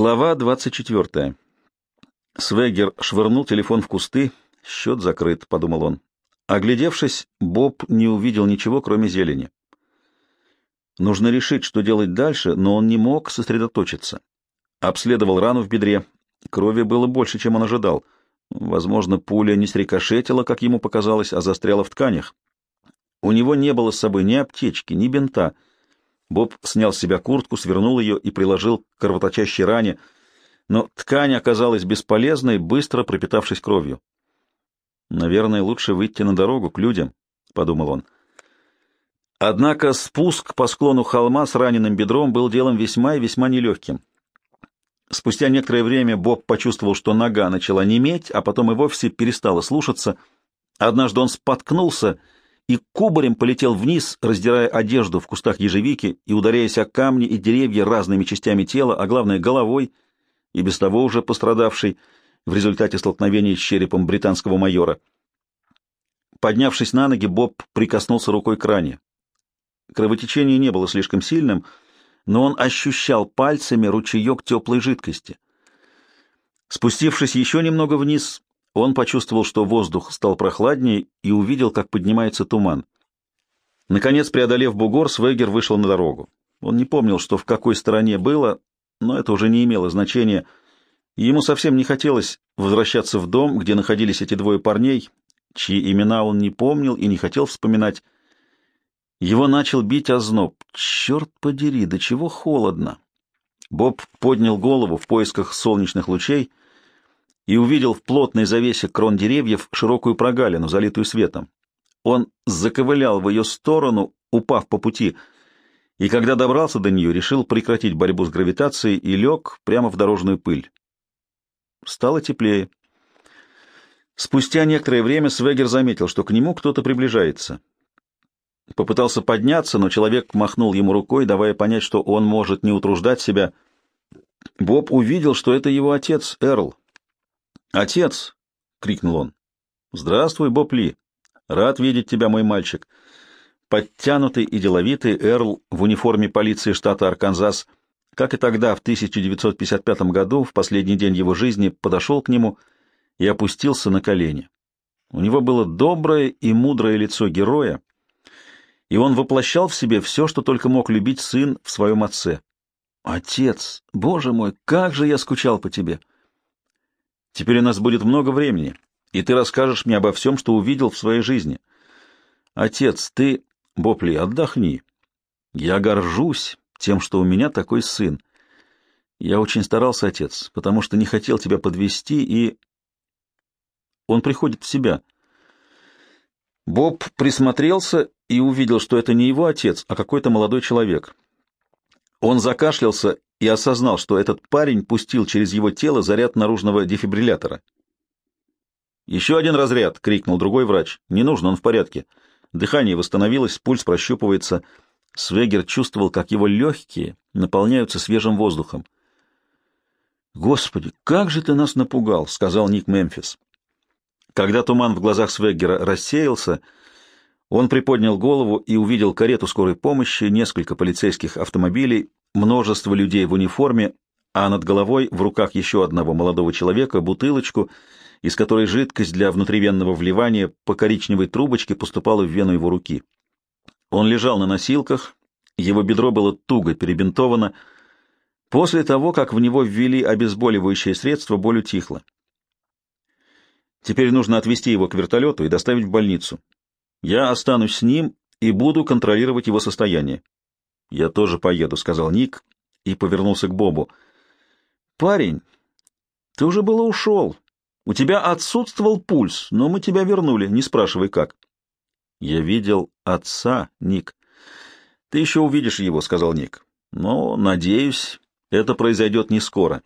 Глава 24. Свегер швырнул телефон в кусты. Счет закрыт, — подумал он. Оглядевшись, Боб не увидел ничего, кроме зелени. Нужно решить, что делать дальше, но он не мог сосредоточиться. Обследовал рану в бедре. Крови было больше, чем он ожидал. Возможно, пуля не срикошетила, как ему показалось, а застряла в тканях. У него не было с собой ни аптечки, ни бинта — Боб снял с себя куртку, свернул ее и приложил к кровоточащей ране, но ткань оказалась бесполезной, быстро пропитавшись кровью. «Наверное, лучше выйти на дорогу к людям», — подумал он. Однако спуск по склону холма с раненым бедром был делом весьма и весьма нелегким. Спустя некоторое время Боб почувствовал, что нога начала неметь, а потом и вовсе перестала слушаться. Однажды он споткнулся кубарем полетел вниз, раздирая одежду в кустах ежевики и ударяясь о камни и деревья разными частями тела, а главное — головой, и без того уже пострадавший в результате столкновения с черепом британского майора. Поднявшись на ноги, Боб прикоснулся рукой к ране. Кровотечение не было слишком сильным, но он ощущал пальцами ручеек теплой жидкости. Спустившись еще немного вниз, он почувствовал, что воздух стал прохладнее и увидел, как поднимается туман. Наконец, преодолев бугор, Свегер вышел на дорогу. Он не помнил, что в какой стороне было, но это уже не имело значения. Ему совсем не хотелось возвращаться в дом, где находились эти двое парней, чьи имена он не помнил и не хотел вспоминать. Его начал бить озноб. Черт подери, до чего холодно! Боб поднял голову в поисках солнечных лучей и увидел в плотной завесе крон деревьев широкую прогалину, залитую светом. Он заковылял в ее сторону, упав по пути, и когда добрался до нее, решил прекратить борьбу с гравитацией и лег прямо в дорожную пыль. Стало теплее. Спустя некоторое время Свегер заметил, что к нему кто-то приближается. Попытался подняться, но человек махнул ему рукой, давая понять, что он может не утруждать себя. Боб увидел, что это его отец, Эрл, «Отец!» — крикнул он. «Здравствуй, Боб Ли! Рад видеть тебя, мой мальчик!» Подтянутый и деловитый Эрл в униформе полиции штата Арканзас, как и тогда, в 1955 году, в последний день его жизни, подошел к нему и опустился на колени. У него было доброе и мудрое лицо героя, и он воплощал в себе все, что только мог любить сын в своем отце. «Отец, боже мой, как же я скучал по тебе!» Теперь у нас будет много времени, и ты расскажешь мне обо всем, что увидел в своей жизни. Отец, ты, Бопли, отдохни. Я горжусь тем, что у меня такой сын. Я очень старался, отец, потому что не хотел тебя подвести, и... Он приходит в себя. Боб присмотрелся и увидел, что это не его отец, а какой-то молодой человек. Он закашлялся и осознал, что этот парень пустил через его тело заряд наружного дефибриллятора. «Еще один разряд!» — крикнул другой врач. «Не нужно, он в порядке. Дыхание восстановилось, пульс прощупывается». Свегер чувствовал, как его легкие наполняются свежим воздухом. «Господи, как же ты нас напугал!» — сказал Ник Мемфис. Когда туман в глазах Свеггера рассеялся, он приподнял голову и увидел карету скорой помощи, несколько полицейских автомобилей множество людей в униформе, а над головой в руках еще одного молодого человека бутылочку, из которой жидкость для внутривенного вливания по коричневой трубочке поступала в вену его руки. Он лежал на носилках, его бедро было туго перебинтовано. После того, как в него ввели обезболивающее средство, боль утихла. Теперь нужно отвезти его к вертолету и доставить в больницу. Я останусь с ним и буду контролировать его состояние. «Я тоже поеду», — сказал Ник и повернулся к Бобу. «Парень, ты уже было ушел. У тебя отсутствовал пульс, но мы тебя вернули, не спрашивай как». «Я видел отца, Ник». «Ты еще увидишь его», — сказал Ник. «Но, надеюсь, это произойдет не скоро».